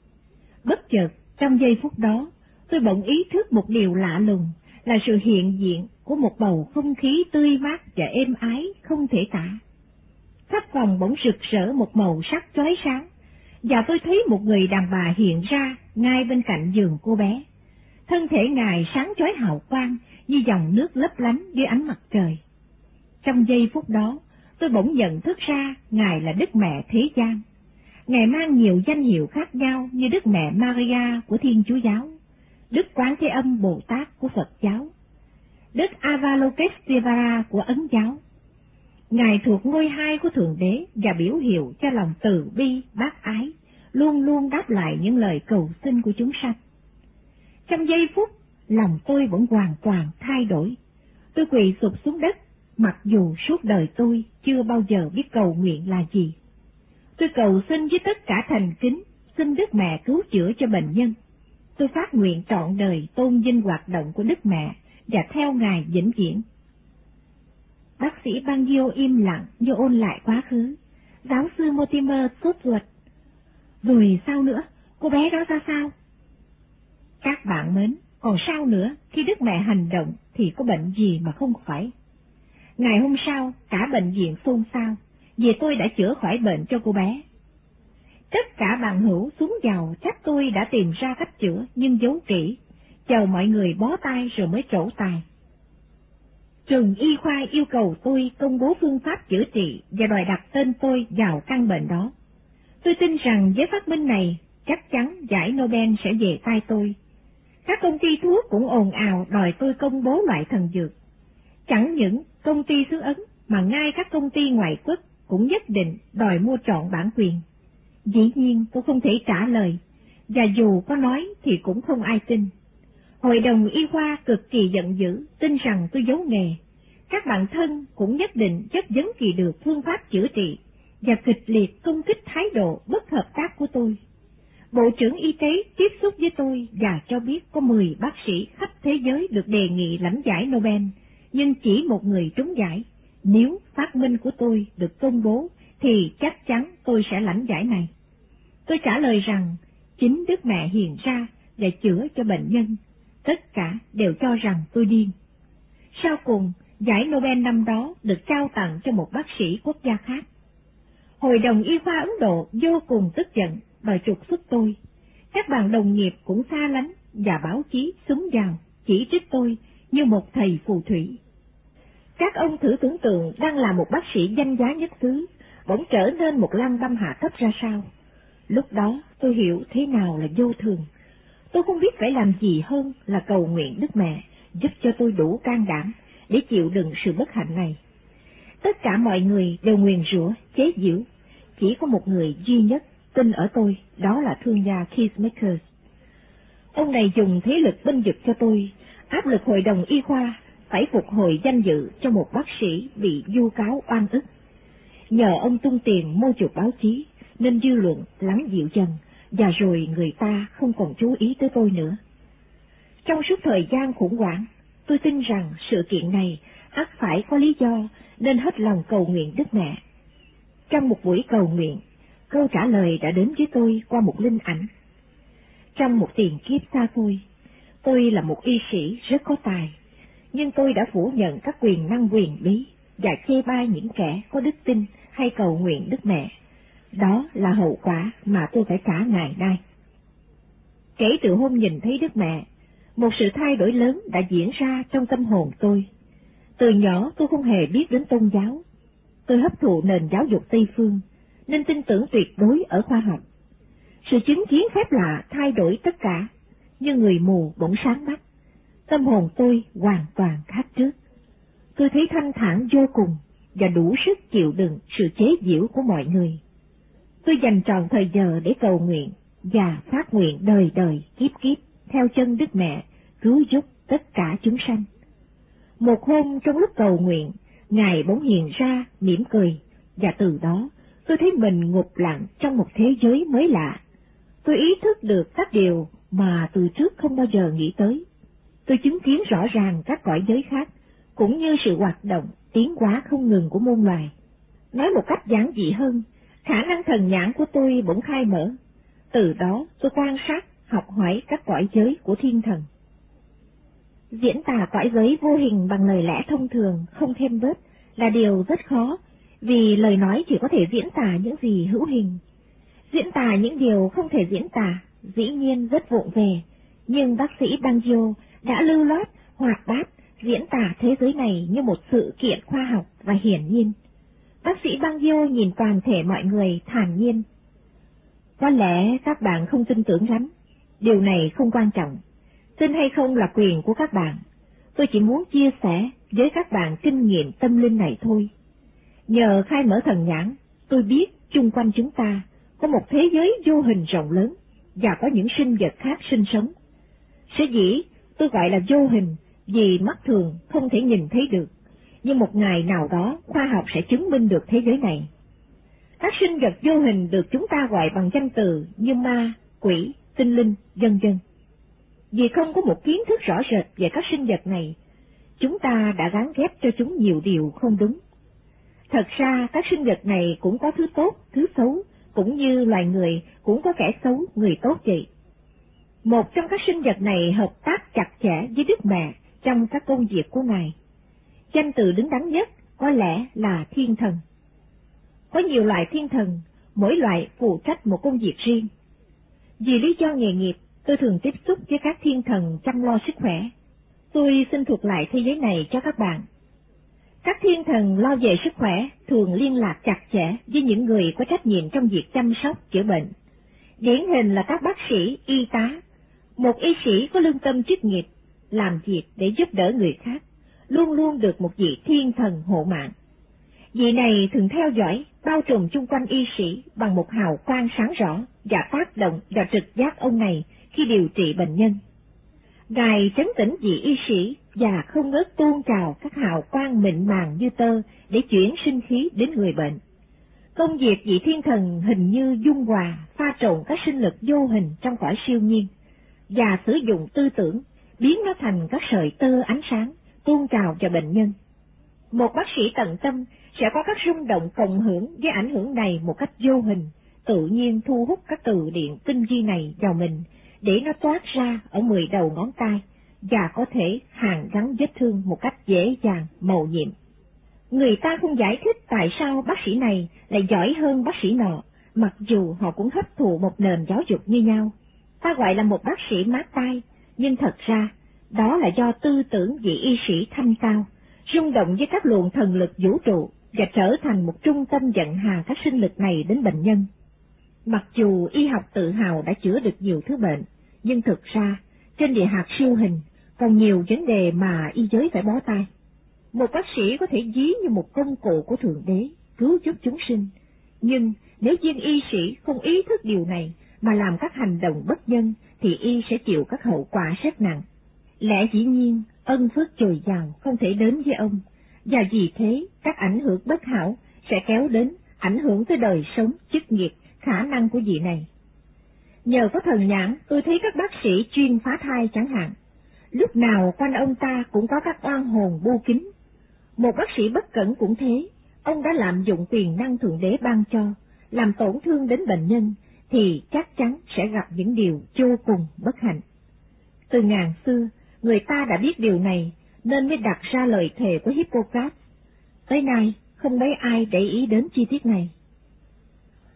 Bất chợt, trong giây phút đó, tôi bỗng ý thức một điều lạ lùng, là sự hiện diện của một bầu không khí tươi mát và êm ái không thể tả. Khắp phòng bỗng rực rỡ một màu sắc chói sáng, và tôi thấy một người đàn bà hiện ra ngay bên cạnh giường cô bé. Thân thể ngài sáng chói hào quang như dòng nước lấp lánh dưới ánh mặt trời. Trong giây phút đó, tôi bỗng nhận thức ra Ngài là Đức Mẹ Thế gian. Ngài mang nhiều danh hiệu khác nhau như Đức Mẹ Maria của Thiên Chúa Giáo, Đức Quán Thế Âm Bồ Tát của Phật Giáo, Đức Avalokiteshvara của Ấn Giáo. Ngài thuộc ngôi hai của Thượng Đế và biểu hiệu cho lòng từ bi, bác ái, luôn luôn đáp lại những lời cầu xin của chúng sanh. Trong giây phút, lòng tôi vẫn hoàn toàn thay đổi. Tôi quỳ sụp xuống đất, mặc dù suốt đời tôi chưa bao giờ biết cầu nguyện là gì. Tôi cầu xin với tất cả thành kính, xin Đức Mẹ cứu chữa cho bệnh nhân. Tôi phát nguyện trọn đời tôn vinh hoạt động của Đức Mẹ và theo Ngài vĩnh viễn. Bác sĩ Bangio im lặng như ôn lại quá khứ. Giáo sư Mortimer sốt ruột. Rồi sao nữa? Cô bé đó ra sao? Các bạn mến, còn sao nữa, khi Đức Mẹ hành động thì có bệnh gì mà không phải. Ngày hôm sau, cả bệnh viện xôn xao, vì tôi đã chữa khỏi bệnh cho cô bé. Tất cả bạn hữu xuống giàu chắc tôi đã tìm ra cách chữa nhưng giấu kỹ, chờ mọi người bó tay rồi mới trổ tài. Trường y khoa yêu cầu tôi công bố phương pháp chữa trị và đòi đặt tên tôi vào căn bệnh đó. Tôi tin rằng với phát minh này, chắc chắn giải Nobel sẽ về tay tôi. Các công ty thuốc cũng ồn ào đòi tôi công bố loại thần dược. Chẳng những công ty xứ Ấn mà ngay các công ty ngoại quốc cũng nhất định đòi mua trọn bản quyền. Dĩ nhiên tôi không thể trả lời, và dù có nói thì cũng không ai tin. Hội đồng y khoa cực kỳ giận dữ, tin rằng tôi giấu nghề. Các bạn thân cũng nhất định chất vấn kỳ được phương pháp chữa trị, và kịch liệt công kích thái độ bất hợp tác của tôi. Bộ trưởng Y tế tiếp xúc với tôi và cho biết có 10 bác sĩ khắp thế giới được đề nghị lãnh giải Nobel, nhưng chỉ một người trúng giải. Nếu phát minh của tôi được công bố, thì chắc chắn tôi sẽ lãnh giải này. Tôi trả lời rằng, chính Đức Mẹ hiện ra để chữa cho bệnh nhân. tất cả đều cho rằng tôi điên. Sau cùng, giải Nobel năm đó được trao tặng cho một bác sĩ quốc gia khác. Hội đồng y khoa Ấn Độ vô cùng tức giận đòi trục xuất tôi. Các bạn đồng nghiệp cũng xa lánh và báo chí súng vào chỉ trích tôi như một thầy phù thủy. Các ông thử tưởng tượng đang là một bác sĩ danh giá nhất xứ, bỗng trở nên một lăng băm hạ cấp ra sao. Lúc đó tôi hiểu thế nào là vô thường. Tôi không biết phải làm gì hơn là cầu nguyện Đức Mẹ giúp cho tôi đủ can đảm để chịu đựng sự bất hạnh này. Tất cả mọi người đều nguyền rủa, chế giễu. Chỉ có một người duy nhất tin ở tôi, đó là thương gia Keith Ông này dùng thế lực binh vực cho tôi, áp lực hội đồng y khoa phải phục hồi danh dự cho một bác sĩ bị du cáo oan ức. Nhờ ông tung tiền mua chuộc báo chí, nên dư luận lắng dịu dần, và rồi người ta không còn chú ý tới tôi nữa. Trong suốt thời gian khủng hoảng, tôi tin rằng sự kiện này ắt phải có lý do nên hết lòng cầu nguyện Đức Mẹ. Trong một buổi cầu nguyện, câu trả lời đã đến với tôi qua một linh ảnh. Trong một tiền kiếp xa xôi, tôi là một y sĩ rất có tài, nhưng tôi đã phủ nhận các quyền năng quyền bí và chê bai những kẻ có đức tin hay cầu nguyện Đức Mẹ. Đó là hậu quả mà tôi phải trả ngày nay. Kể từ hôm nhìn thấy Đức Mẹ, một sự thay đổi lớn đã diễn ra trong tâm hồn tôi. Từ nhỏ tôi không hề biết đến tôn giáo. Tôi hấp thụ nền giáo dục Tây Phương, nên tin tưởng tuyệt đối ở khoa học. Sự chứng kiến phép lạ thay đổi tất cả, như người mù bỗng sáng mắt. Tâm hồn tôi hoàn toàn khác trước. Tôi thấy thanh thản vô cùng và đủ sức chịu đựng sự chế giễu của mọi người. Tôi dành tròn thời giờ để cầu nguyện và phát nguyện đời đời kiếp kiếp theo chân Đức Mẹ cứu giúp tất cả chúng sanh. Một hôm trong lúc cầu nguyện, Ngài bỗng hiện ra, mỉm cười, và từ đó tôi thấy mình ngục lặng trong một thế giới mới lạ. Tôi ý thức được các điều mà từ trước không bao giờ nghĩ tới. Tôi chứng kiến rõ ràng các cõi giới khác, cũng như sự hoạt động, tiến hóa không ngừng của môn loài. Nói một cách giản dị hơn, khả năng thần nhãn của tôi bỗng khai mở. Từ đó tôi quan sát, học hỏi các cõi giới của thiên thần. Diễn tả cõi giới vô hình bằng lời lẽ thông thường, không thêm bớt, là điều rất khó, vì lời nói chỉ có thể diễn tả những gì hữu hình. Diễn tả những điều không thể diễn tả, dĩ nhiên rất vụng về, nhưng bác sĩ Bangio đã lưu lót, hoạt bát, diễn tả thế giới này như một sự kiện khoa học và hiển nhiên. Bác sĩ Bangio nhìn toàn thể mọi người thản nhiên. Có lẽ các bạn không tin tưởng lắm, điều này không quan trọng. Tin hay không là quyền của các bạn. Tôi chỉ muốn chia sẻ với các bạn kinh nghiệm tâm linh này thôi. Nhờ khai mở thần nhãn, tôi biết chung quanh chúng ta có một thế giới vô hình rộng lớn và có những sinh vật khác sinh sống. Sở dĩ tôi gọi là vô hình vì mắt thường không thể nhìn thấy được, nhưng một ngày nào đó khoa học sẽ chứng minh được thế giới này. Các sinh vật vô hình được chúng ta gọi bằng danh từ như ma, quỷ, tinh linh, vân vân. Vì không có một kiến thức rõ rệt về các sinh vật này, chúng ta đã gắn ghép cho chúng nhiều điều không đúng. Thật ra các sinh vật này cũng có thứ tốt, thứ xấu, cũng như loài người cũng có kẻ xấu, người tốt vậy. Một trong các sinh vật này hợp tác chặt chẽ với Đức Mẹ trong các công việc của Ngài. Danh từ đứng đắn nhất có lẽ là thiên thần. Có nhiều loại thiên thần, mỗi loại phụ trách một công việc riêng. Vì lý do nghề nghiệp, tôi thường tiếp xúc với các thiên thần chăm lo sức khỏe. Tôi xin thuật lại thế giới này cho các bạn. Các thiên thần lo về sức khỏe thường liên lạc chặt chẽ với những người có trách nhiệm trong việc chăm sóc chữa bệnh. Điển hình là các bác sĩ, y tá. Một y sĩ có lương tâm chức nghiệp, làm việc để giúp đỡ người khác, luôn luôn được một vị thiên thần hộ mạng. Vị này thường theo dõi, bao trùm chung quanh y sĩ bằng một hào quang sáng rõ và tác động vào trực giác ông này khi điều trị bệnh nhân. Ngài trấn tĩnh vị y sĩ và không ngớt tuôn trào các hào quang mịn màng như tơ để chuyển sinh khí đến người bệnh. Công việc vị thiên thần hình như dung hòa, pha trộn các sinh lực vô hình trong cõi siêu nhiên, và sử dụng tư tưởng, biến nó thành các sợi tơ ánh sáng, tuôn trào cho bệnh nhân. Một bác sĩ tận tâm sẽ có các rung động cộng hưởng với ảnh hưởng này một cách vô hình, tự nhiên thu hút các từ điện tinh vi này vào mình, để nó toát ra ở mười đầu ngón tay, và có thể hàn gắn vết thương một cách dễ dàng, màu nhiệm. Người ta không giải thích tại sao bác sĩ này lại giỏi hơn bác sĩ nọ, mặc dù họ cũng hấp thụ một nền giáo dục như nhau. Ta gọi là một bác sĩ mát tay, nhưng thật ra đó là do tư tưởng vị y sĩ thanh cao, rung động với các luồng thần lực vũ trụ và trở thành một trung tâm dẫn hà các sinh lực này đến bệnh nhân. Mặc dù y học tự hào đã chữa được nhiều thứ bệnh, nhưng thực ra trên địa hạt siêu hình còn nhiều vấn đề mà y giới phải bó tay. Một bác sĩ có thể dí như một công cụ của Thượng Đế, cứu giúp chúng sinh, nhưng nếu viên y sĩ không ý thức điều này mà làm các hành động bất nhân thì y sẽ chịu các hậu quả rất nặng. Lẽ dĩ nhiên, ân phước dồi dào không thể đến với ông, và vì thế các ảnh hưởng bất hảo sẽ kéo đến ảnh hưởng tới đời sống, chức nghiệp, khả năng của vị này. Nhờ có thần nhãn, tôi thấy các bác sĩ chuyên phá thai chẳng hạn. Lúc nào quanh ông ta cũng có các oan hồn bu kín. Một bác sĩ bất cẩn cũng thế, ông đã lạm dụng quyền năng thượng đế ban cho, làm tổn thương đến bệnh nhân, thì chắc chắn sẽ gặp những điều vô cùng bất hạnh. Từ ngàn xưa, người ta đã biết điều này, nên mới đặt ra lời thề của Hippocrates. Tới nay, không mấy ai để ý đến chi tiết này.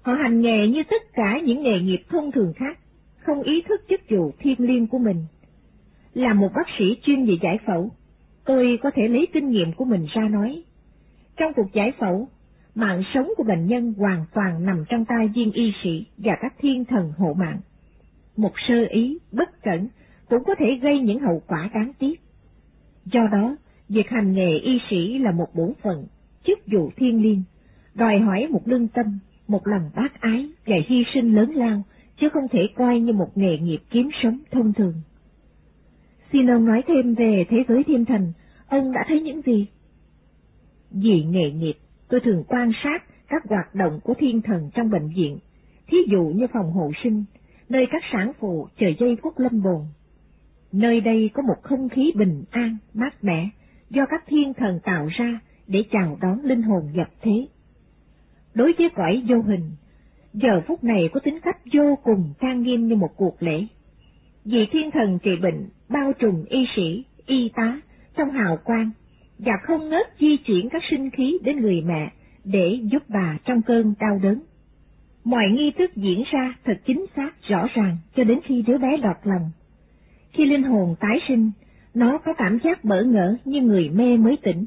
Họ hành nghề như tất cả những nghề nghiệp thông thường khác, không ý thức chức vụ thiêng liêng của mình. Là một bác sĩ chuyên về giải phẫu, tôi có thể lấy kinh nghiệm của mình ra nói. Trong cuộc giải phẫu, mạng sống của bệnh nhân hoàn toàn nằm trong tay viên y sĩ và các thiên thần hộ mạng. Một sơ ý, bất cẩn cũng có thể gây những hậu quả đáng tiếc. Do đó, việc hành nghề y sĩ là một bổn phận, chức vụ thiên liêng, đòi hỏi một lương tâm, một lòng bác ái và hy sinh lớn lao, chứ không thể coi như một nghề nghiệp kiếm sống thông thường. Xin ông nói thêm về thế giới thiên thần, ông đã thấy những gì? Vì nghề nghiệp, tôi thường quan sát các hoạt động của thiên thần trong bệnh viện, thí dụ như phòng hộ sinh, nơi các sản phụ chờ dây phút lâm bồn. Nơi đây có một không khí bình an, mát mẻ, do các thiên thần tạo ra để chào đón linh hồn nhập thế. Đối với cõi vô hình, giờ phút này có tính cách vô cùng trang nghiêm như một cuộc lễ. Vì thiên thần trị bệnh bao trùm y sĩ, y tá trong hào quang và không ngớt di chuyển các sinh khí đến người mẹ để giúp bà trong cơn đau đớn. Mọi nghi thức diễn ra thật chính xác rõ ràng cho đến khi đứa bé đọt lòng. Khi linh hồn tái sinh, nó có cảm giác bỡ ngỡ như người mê mới tỉnh.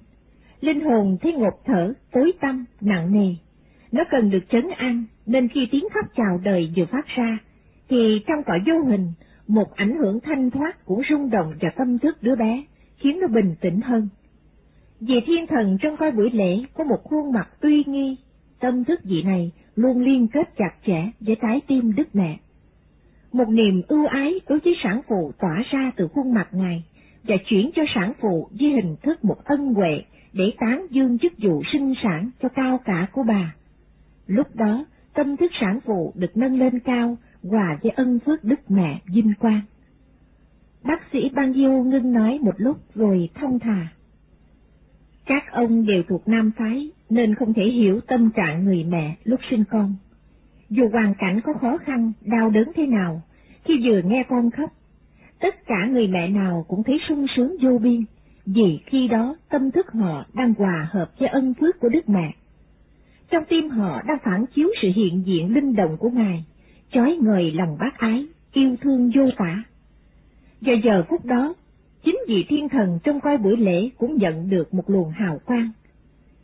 Linh hồn thấy ngột thở, tối tâm, nặng nề. Nó cần được trấn an, nên khi tiếng khóc chào đời vừa phát ra, thì trong cõi vô hình, một ảnh hưởng thanh thoát cũng rung động vào tâm thức đứa bé, khiến nó bình tĩnh hơn. Vì thiên thần trong coi buổi lễ có một khuôn mặt uy nghi, tâm thức vị này luôn liên kết chặt chẽ với trái tim Đức Mẹ. Một niềm ưu ái đối với sản phụ tỏa ra từ khuôn mặt Ngài và chuyển cho sản phụ với hình thức một ân huệ để tán dương chức vụ sinh sản cho cao cả của bà. Lúc đó, tâm thức sản phụ được nâng lên cao, hòa với ân phước Đức Mẹ vinh quang. Bác sĩ Ban Diêu ngưng nói một lúc rồi thông thả. Các ông đều thuộc nam phái nên không thể hiểu tâm trạng người mẹ lúc sinh con. Dù hoàn cảnh có khó khăn, đau đớn thế nào, khi vừa nghe con khóc, tất cả người mẹ nào cũng thấy sung sướng vô biên, vì khi đó tâm thức họ đang hòa hợp với ân phước của Đức Mẹ. Trong tim họ đang phản chiếu sự hiện diện linh động của Ngài, chói ngời lòng bác ái, yêu thương vô tả. Và giờ phút đó, vị thiên thần trong coi buổi lễ cũng nhận được một luồng hào quang.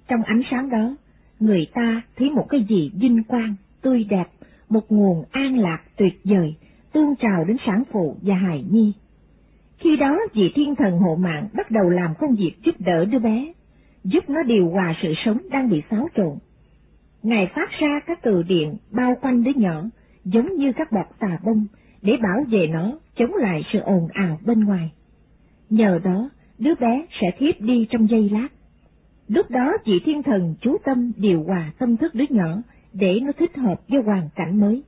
Trong ánh sáng đó, người ta thấy một cái gì vinh quang, tươi đẹp, một nguồn an lạc tuyệt vời, tuôn trào đến sản phụ và hài nhi. Khi đó vị thiên thần hộ mạng bắt đầu làm công việc giúp đỡ đứa bé, giúp nó điều hòa sự sống đang bị xáo trộn. Ngài phát ra các từ điện bao quanh đứa nhỏ, giống như các bọt tà bông, để bảo vệ nó chống lại sự ồn ào bên ngoài. Nhờ đó, đứa bé sẽ thiếp đi trong giây lát. Lúc đó chị thiên thần chú tâm điều hòa tâm thức đứa nhỏ để nó thích hợp với hoàn cảnh mới.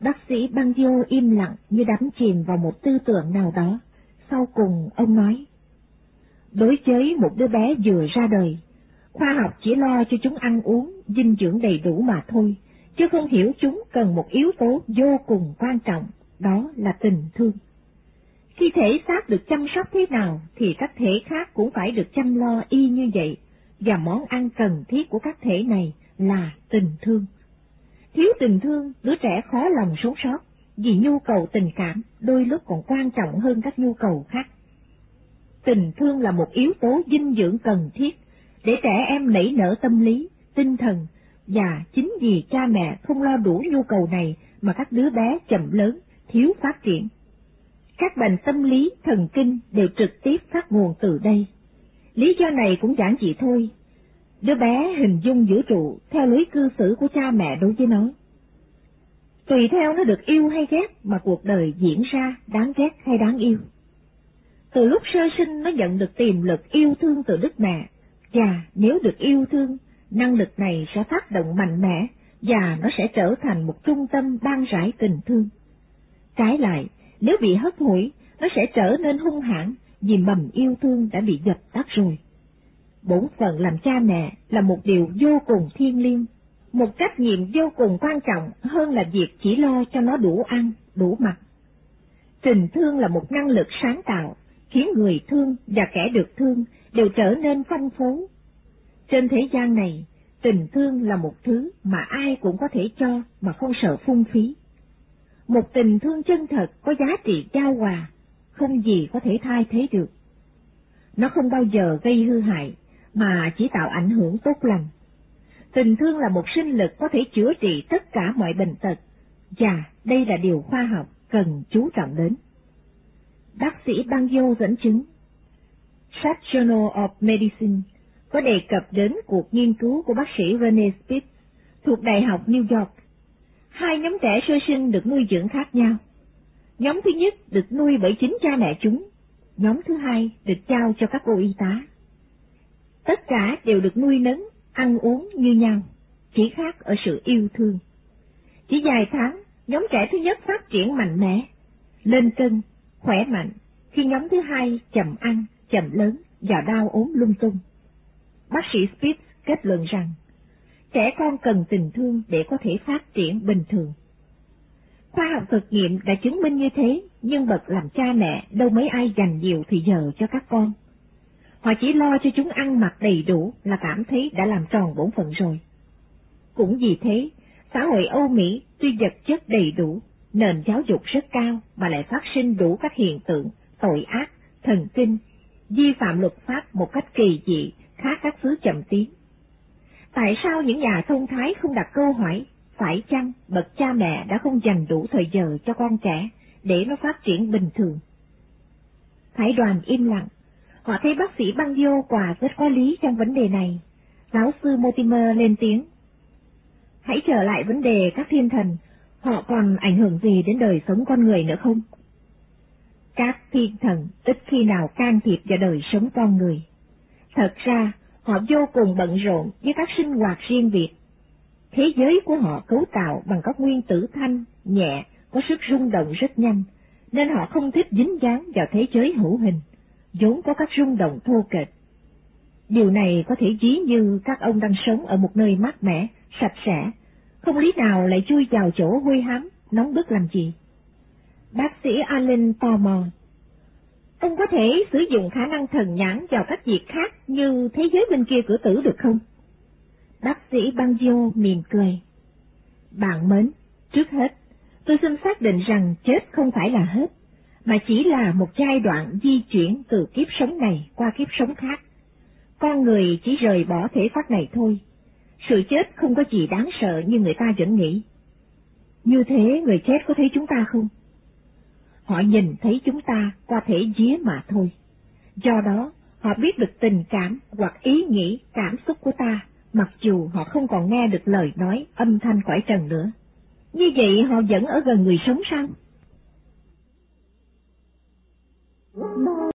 Bác sĩ băng vô im lặng như đắm chìm vào một tư tưởng nào đó. Sau cùng ông nói, Đối với một đứa bé vừa ra đời, khoa học chỉ lo cho chúng ăn uống, dinh dưỡng đầy đủ mà thôi, chứ không hiểu chúng cần một yếu tố vô cùng quan trọng, đó là tình thương. Khi thể xác được chăm sóc thế nào thì các thể khác cũng phải được chăm lo y như vậy, và món ăn cần thiết của các thể này là tình thương. Thiếu tình thương, đứa trẻ khó lòng sống sót, vì nhu cầu tình cảm đôi lúc còn quan trọng hơn các nhu cầu khác. Tình thương là một yếu tố dinh dưỡng cần thiết để trẻ em nảy nở tâm lý, tinh thần, và chính vì cha mẹ không lo đủ nhu cầu này mà các đứa bé chậm lớn, thiếu phát triển. Các bệnh tâm lý, thần kinh đều trực tiếp phát nguồn từ đây. Lý do này cũng giản dị thôi. Đứa bé hình dung vũ trụ theo lối cư xử của cha mẹ đối với nó. Tùy theo nó được yêu hay ghét mà cuộc đời diễn ra đáng ghét hay đáng yêu. Từ lúc sơ sinh nó nhận được tiềm lực yêu thương từ Đức Mẹ, và nếu được yêu thương, năng lực này sẽ phát động mạnh mẽ và nó sẽ trở thành một trung tâm ban rải tình thương. Trái lại, nếu bị hất mũi nó sẽ trở nên hung hãn vì mầm yêu thương đã bị dập tắt rồi. Bổn phận làm cha mẹ là một điều vô cùng thiêng liêng, một trách nhiệm vô cùng quan trọng hơn là việc chỉ lo cho nó đủ ăn, đủ mặc. Tình thương là một năng lực sáng tạo, khiến người thương và kẻ được thương đều trở nên phong phú. Trên thế gian này, tình thương là một thứ mà ai cũng có thể cho mà không sợ phung phí. Một tình thương chân thật có giá trị giao hòa, không gì có thể thay thế được. Nó không bao giờ gây hư hại, mà chỉ tạo ảnh hưởng tốt lành. Tình thương là một sinh lực có thể chữa trị tất cả mọi bệnh tật, và đây là điều khoa học cần chú trọng đến. Bác sĩ Bangyo dẫn chứng. Sách Journal of Medicine có đề cập đến cuộc nghiên cứu của bác sĩ Rene Spitz thuộc Đại học New York. Hai nhóm trẻ sơ sinh được nuôi dưỡng khác nhau. Nhóm thứ nhất được nuôi bởi chính cha mẹ chúng, nhóm thứ hai được trao cho các cô y tá. Tất cả đều được nuôi nấng, ăn uống như nhau, chỉ khác ở sự yêu thương. Chỉ vài tháng, nhóm trẻ thứ nhất phát triển mạnh mẽ, lên cân, khỏe mạnh, khi nhóm thứ hai chậm ăn, chậm lớn và đau ốm lung tung. Bác sĩ Spitz kết luận rằng, trẻ con cần tình thương để có thể phát triển bình thường. Khoa học thực nghiệm đã chứng minh như thế, nhưng bậc làm cha mẹ đâu mấy ai dành nhiều thì giờ cho các con. Họ chỉ lo cho chúng ăn mặc đầy đủ là cảm thấy đã làm tròn bổn phận rồi. Cũng vì thế, xã hội Âu Mỹ tuy vật chất đầy đủ, nền giáo dục rất cao mà lại phát sinh đủ các hiện tượng, tội ác, thần kinh, vi phạm luật pháp một cách kỳ dị, khác các xứ chậm tiến. Tại sao những nhà thông thái không đặt câu hỏi, phải chăng bậc cha mẹ đã không dành đủ thời giờ cho con trẻ để nó phát triển bình thường? Thái đoàn im lặng, họ thấy bác sĩ băng vô quả rất có lý trong vấn đề này. Giáo sư Mortimer lên tiếng. Hãy trở lại vấn đề các thiên thần, họ còn ảnh hưởng gì đến đời sống con người nữa không? Các thiên thần ít khi nào can thiệp vào đời sống con người. Thật ra, họ vô cùng bận rộn với các sinh hoạt riêng biệt. Thế giới của họ cấu tạo bằng các nguyên tử thanh, nhẹ, có sức rung động rất nhanh, nên họ không thích dính dáng vào thế giới hữu hình, vốn có các rung động thô kệch. Điều này có thể ví như các ông đang sống ở một nơi mát mẻ, sạch sẽ, không lý nào lại chui vào chỗ hôi hám, nóng bức làm gì. Bác sĩ Allen tò mò. Ông có thể sử dụng khả năng thần nhãn vào các việc khác như thế giới bên kia cửa tử được không? Bác sĩ Bangio mỉm cười. Bạn mến, trước hết, tôi xin xác định rằng chết không phải là hết, mà chỉ là một giai đoạn di chuyển từ kiếp sống này qua kiếp sống khác. Con người chỉ rời bỏ thể xác này thôi. Sự chết không có gì đáng sợ như người ta vẫn nghĩ. Như thế người chết có thấy chúng ta không? Họ nhìn thấy chúng ta qua thể día mà thôi. Do đó, họ biết được tình cảm hoặc ý nghĩ, cảm xúc của ta, mặc dù họ không còn nghe được lời nói, âm thanh cõi trần nữa. Như vậy họ vẫn ở gần người sống sao?